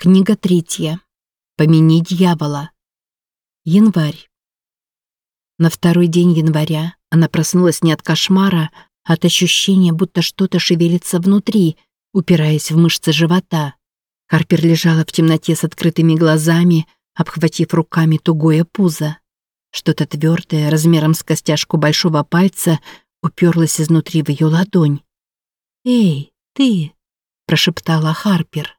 Книга третья. Помяни дьявола. Январь. На второй день января она проснулась не от кошмара, а от ощущения, будто что-то шевелится внутри, упираясь в мышцы живота. Харпер лежала в темноте с открытыми глазами, обхватив руками тугое пузо. Что-то твердое, размером с костяшку большого пальца, уперлось изнутри в ее ладонь. «Эй, ты!» – прошептала Харпер.